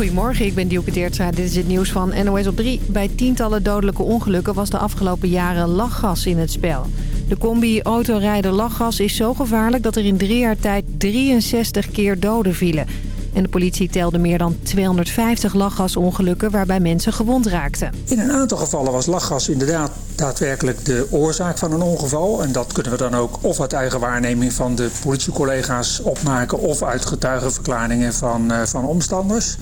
Goedemorgen, ik ben Dielke Teertstra. Dit is het nieuws van NOS op 3. Bij tientallen dodelijke ongelukken was de afgelopen jaren lachgas in het spel. De combi autorijder lachgas is zo gevaarlijk dat er in drie jaar tijd 63 keer doden vielen. En de politie telde meer dan 250 lachgasongelukken waarbij mensen gewond raakten. In een aantal gevallen was lachgas inderdaad daadwerkelijk de oorzaak van een ongeval. En dat kunnen we dan ook of uit eigen waarneming van de politiecollega's opmaken... of uit getuigenverklaringen van, uh, van omstanders.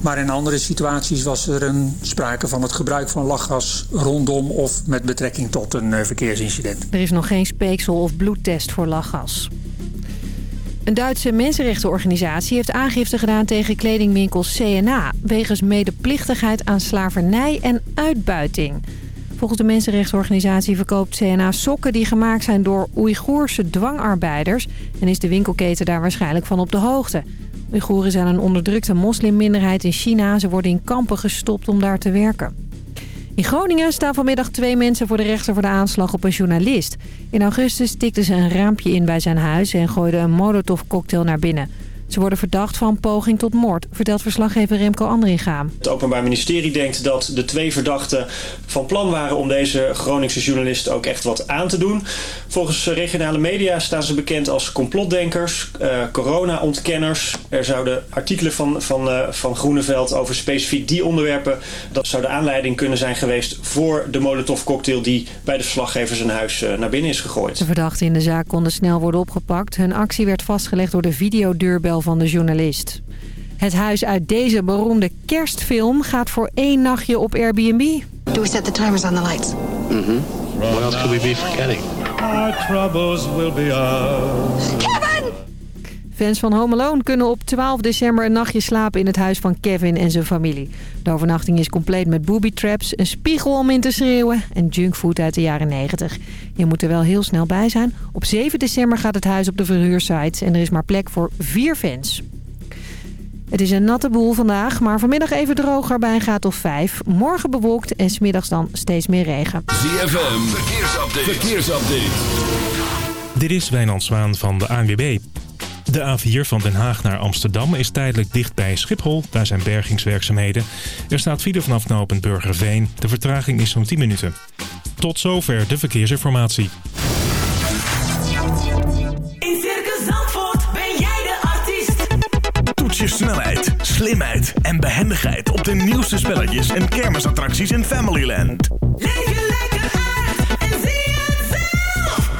Maar in andere situaties was er een sprake van het gebruik van lachgas rondom of met betrekking tot een uh, verkeersincident. Er is nog geen speeksel of bloedtest voor lachgas. Een Duitse mensenrechtenorganisatie heeft aangifte gedaan tegen kledingwinkel CNA... wegens medeplichtigheid aan slavernij en uitbuiting. Volgens de mensenrechtenorganisatie verkoopt CNA sokken die gemaakt zijn door Oeigoerse dwangarbeiders... en is de winkelketen daar waarschijnlijk van op de hoogte. Oeigoeren zijn een onderdrukte moslimminderheid in China. Ze worden in kampen gestopt om daar te werken. In Groningen staan vanmiddag twee mensen voor de rechter voor de aanslag op een journalist. In augustus tikten ze een raampje in bij zijn huis en gooiden een molotovcocktail naar binnen. Ze worden verdacht van poging tot moord, vertelt verslaggever Remco Andringa. Het Openbaar Ministerie denkt dat de twee verdachten van plan waren om deze Groningse journalist ook echt wat aan te doen. Volgens regionale media staan ze bekend als complotdenkers, uh, corona-ontkenners. Er zouden artikelen van, van, uh, van Groeneveld over specifiek die onderwerpen. Dat zou de aanleiding kunnen zijn geweest voor de Molotov-cocktail die bij de verslaggever zijn huis uh, naar binnen is gegooid. De verdachten in de zaak konden snel worden opgepakt. Hun actie werd vastgelegd door de videodeurbel van de journalist. Het huis uit deze beroemde kerstfilm gaat voor één nachtje op Airbnb. Do we set the timers on the lights? Mm-hmm. What else could we be forgetting? Our troubles will be ours. Fans van Home Alone kunnen op 12 december een nachtje slapen in het huis van Kevin en zijn familie. De overnachting is compleet met booby traps, een spiegel om in te schreeuwen en junkfood uit de jaren 90. Je moet er wel heel snel bij zijn. Op 7 december gaat het huis op de verhuursite en er is maar plek voor vier fans. Het is een natte boel vandaag, maar vanmiddag even droger bij een graad of 5. Morgen bewolkt en smiddags dan steeds meer regen. ZFM, verkeersupdate. verkeersupdate. Dit is Wijnand Zwaan van de ANWB. De A4 van Den Haag naar Amsterdam is tijdelijk dicht bij Schiphol. Daar zijn bergingswerkzaamheden. Er staat file vanaf knooppunt Burgerveen. De vertraging is zo'n 10 minuten. Tot zover de verkeersinformatie. In Circus Zandvoort ben jij de artiest. Toets je snelheid, slimheid en behendigheid op de nieuwste spelletjes en kermisattracties in Familyland.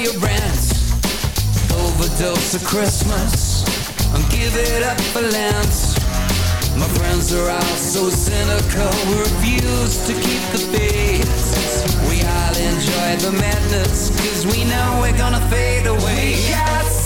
your rent Overdose of Christmas And give it up for lance. My friends are all so cynical We refuse to keep the faith We all enjoy the madness Cause we know we're gonna fade away yes.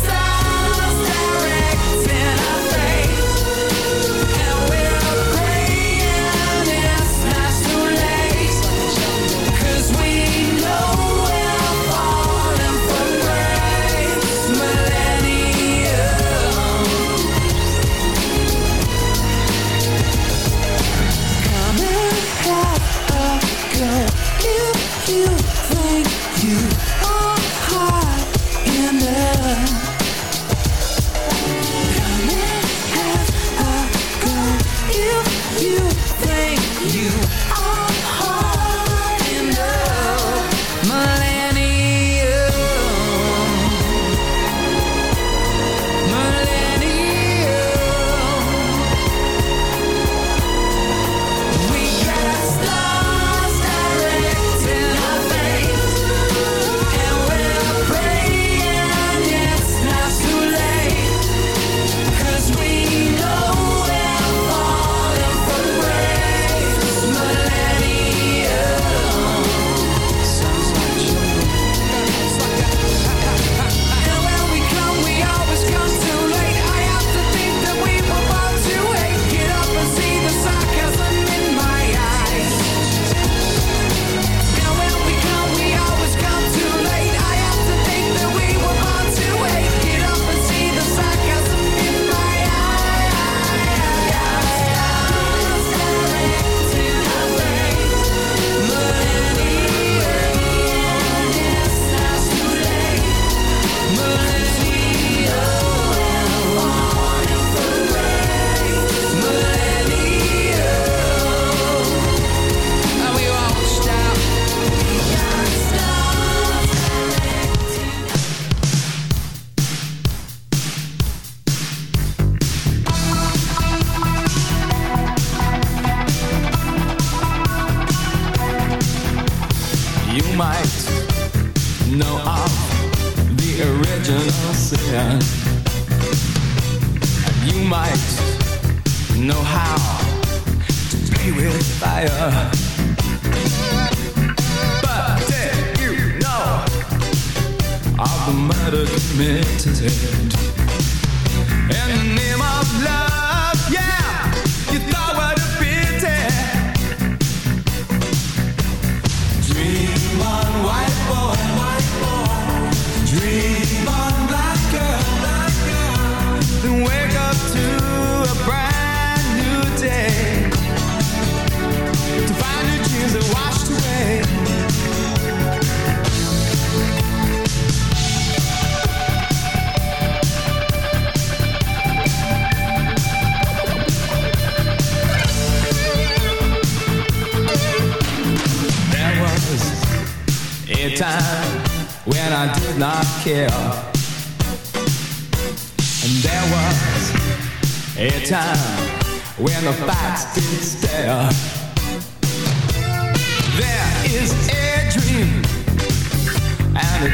Well,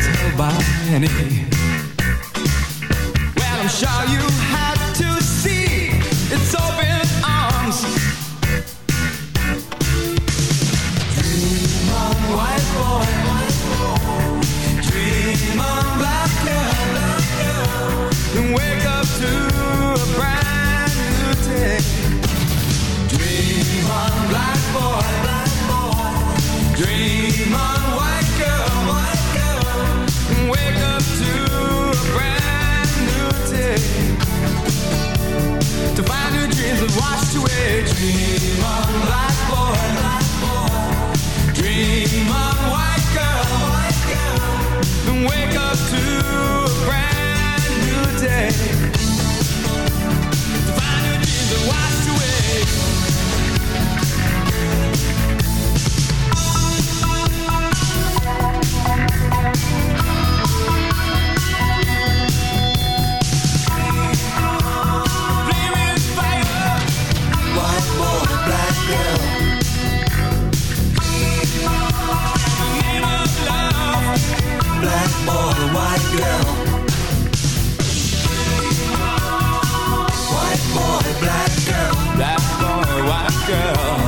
I'm sure you had to see its open arms. Dream on, white boy. Dream on, black girl. Wake up to a brand new day. Dream on, black boy. Dream on, away, dream on, black boy, black boy, dream on. white girl. White boy, black girl. Black boy, white girl.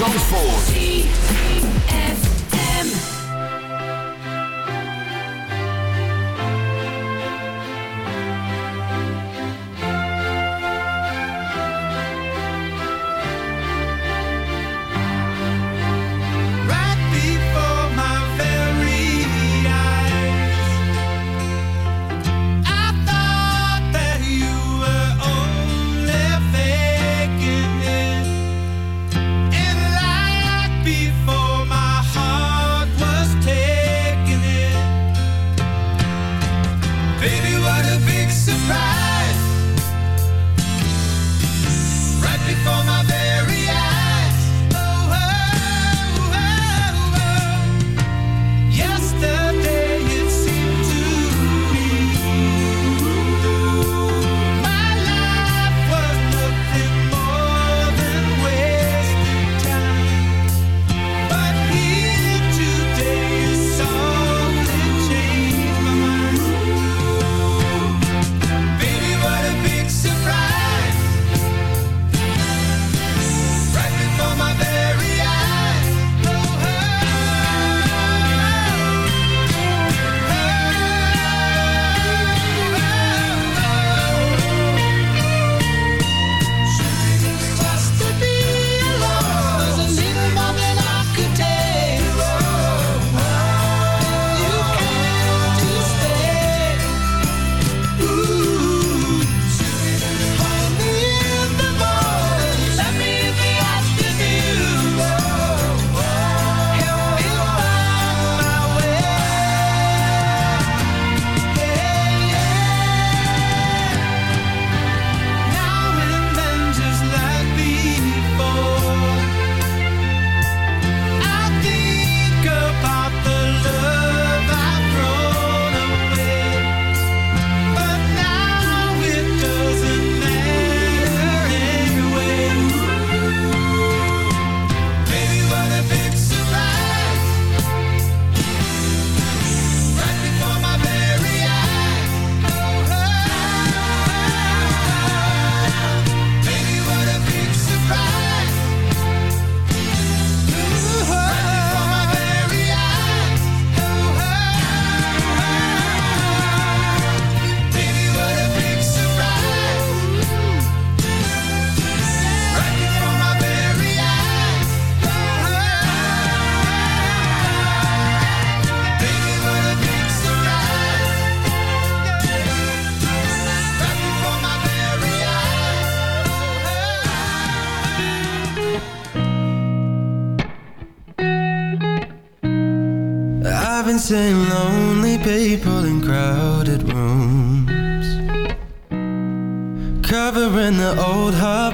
Zandvoort.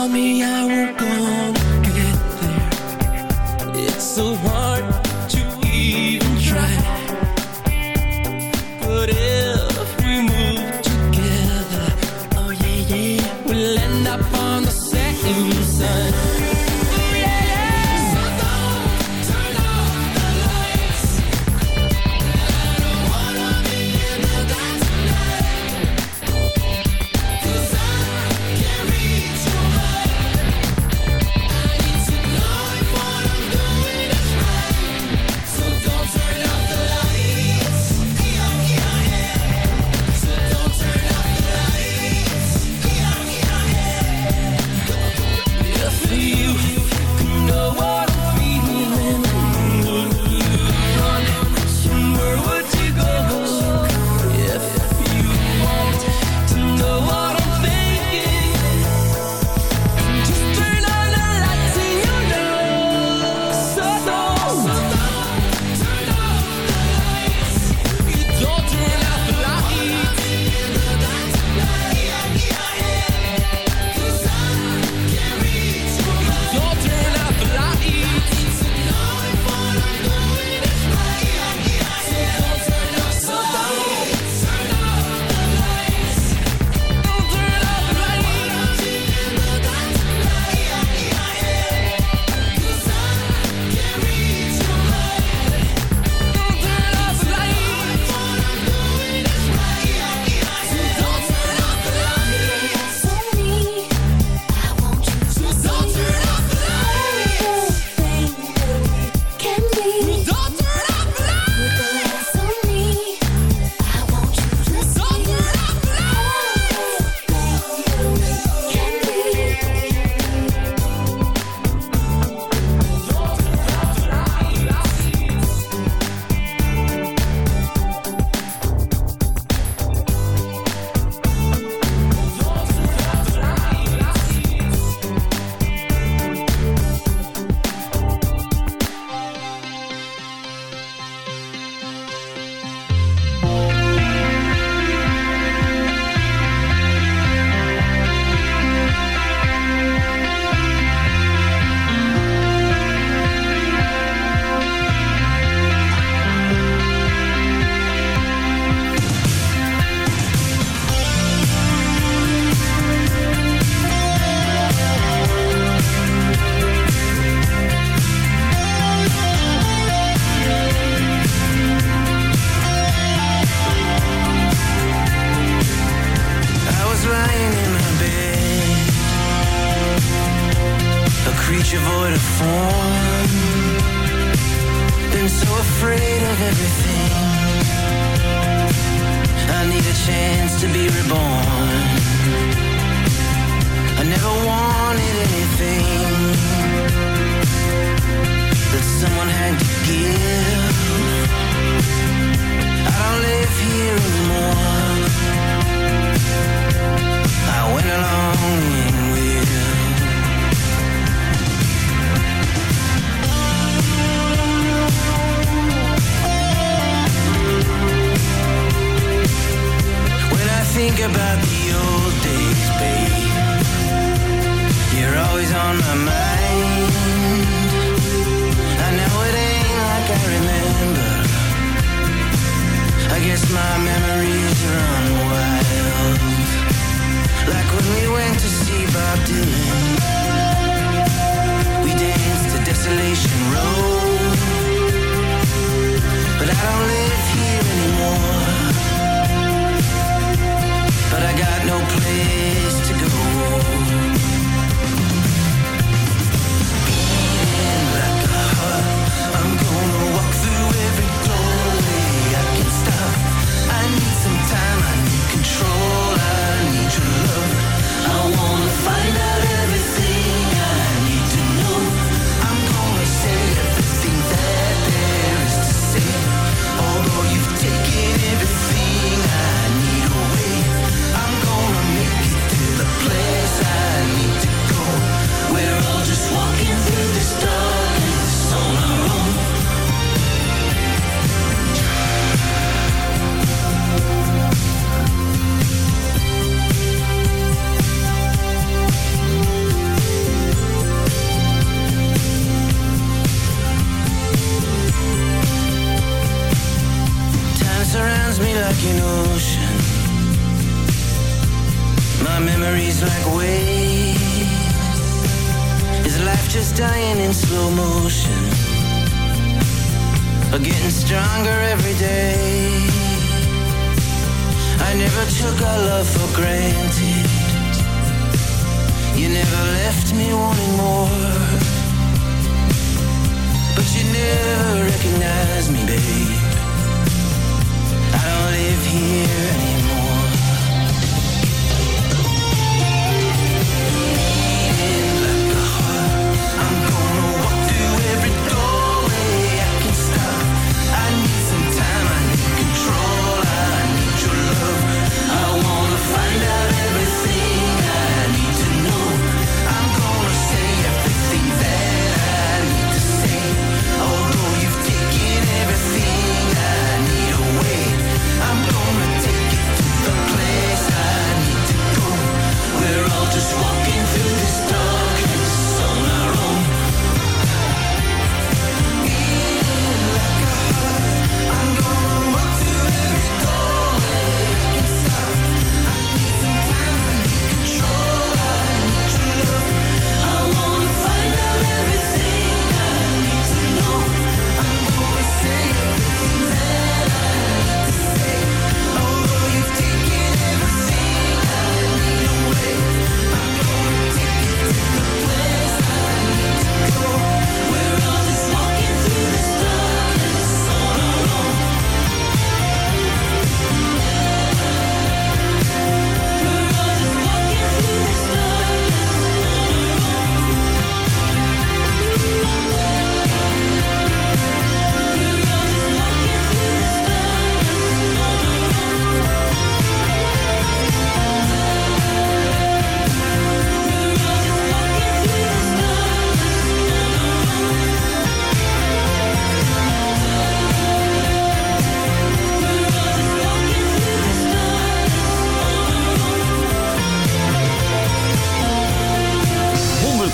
tell me I won't go get there It's so hard.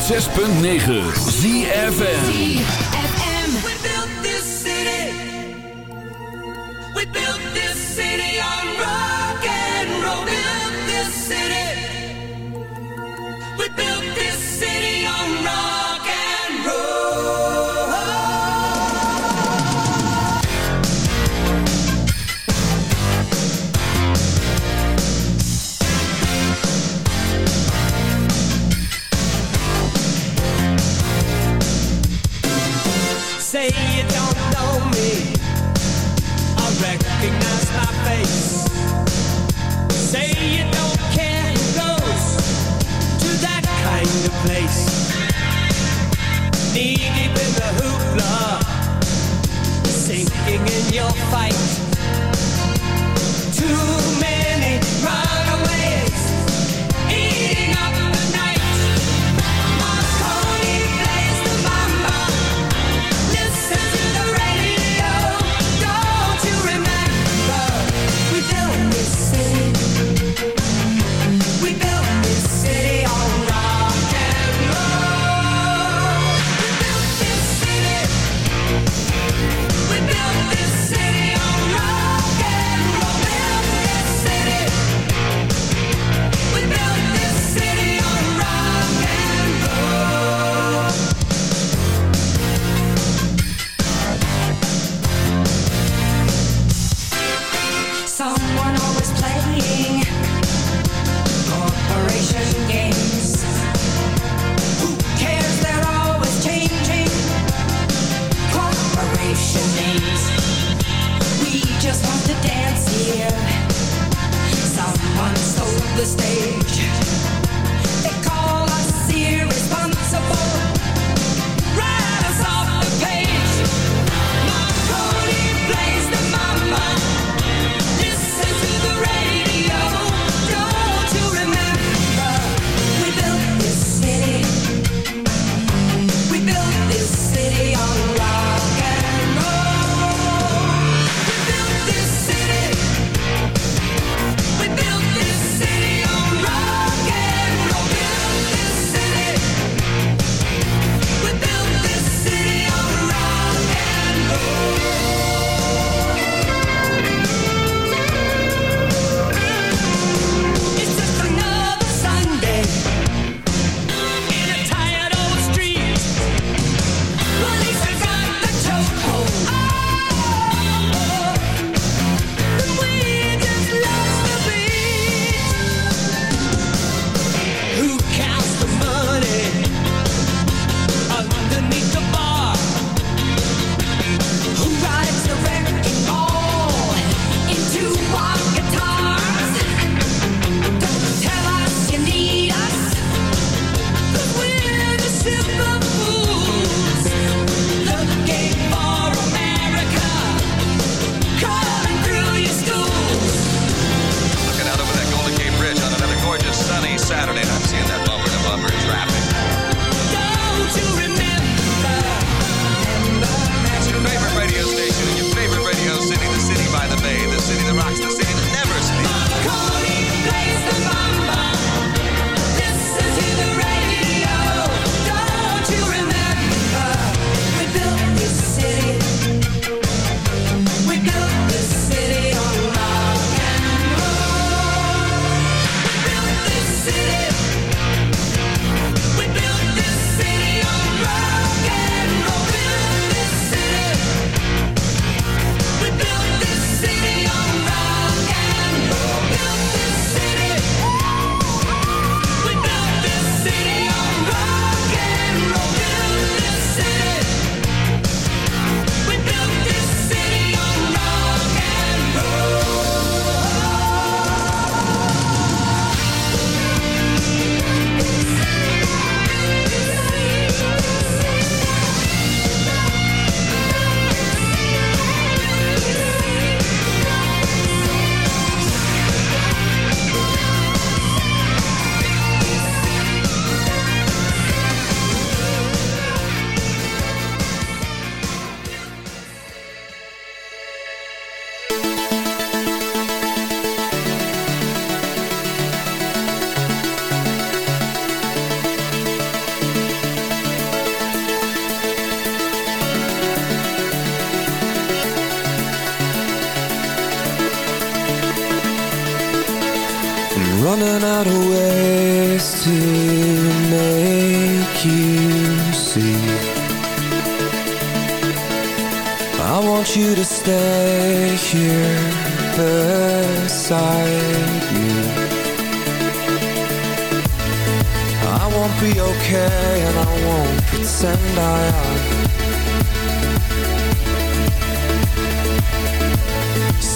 106.9 ZFN you'll fight.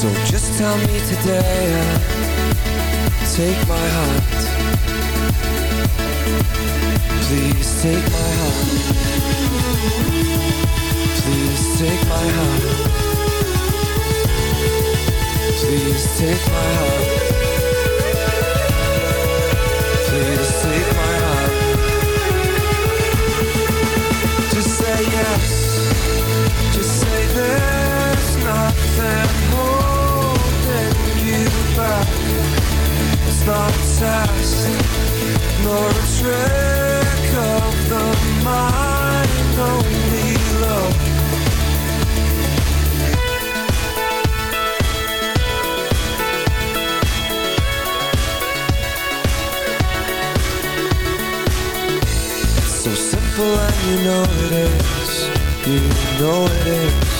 So just tell me today Take my heart. Please take my heart. Please take my heart. Please take my heart. Please take my heart. Just say yes. Just say there's nothing more. It's not a task Nor a trick of the mind Only love So simple and you know it is. You know it is.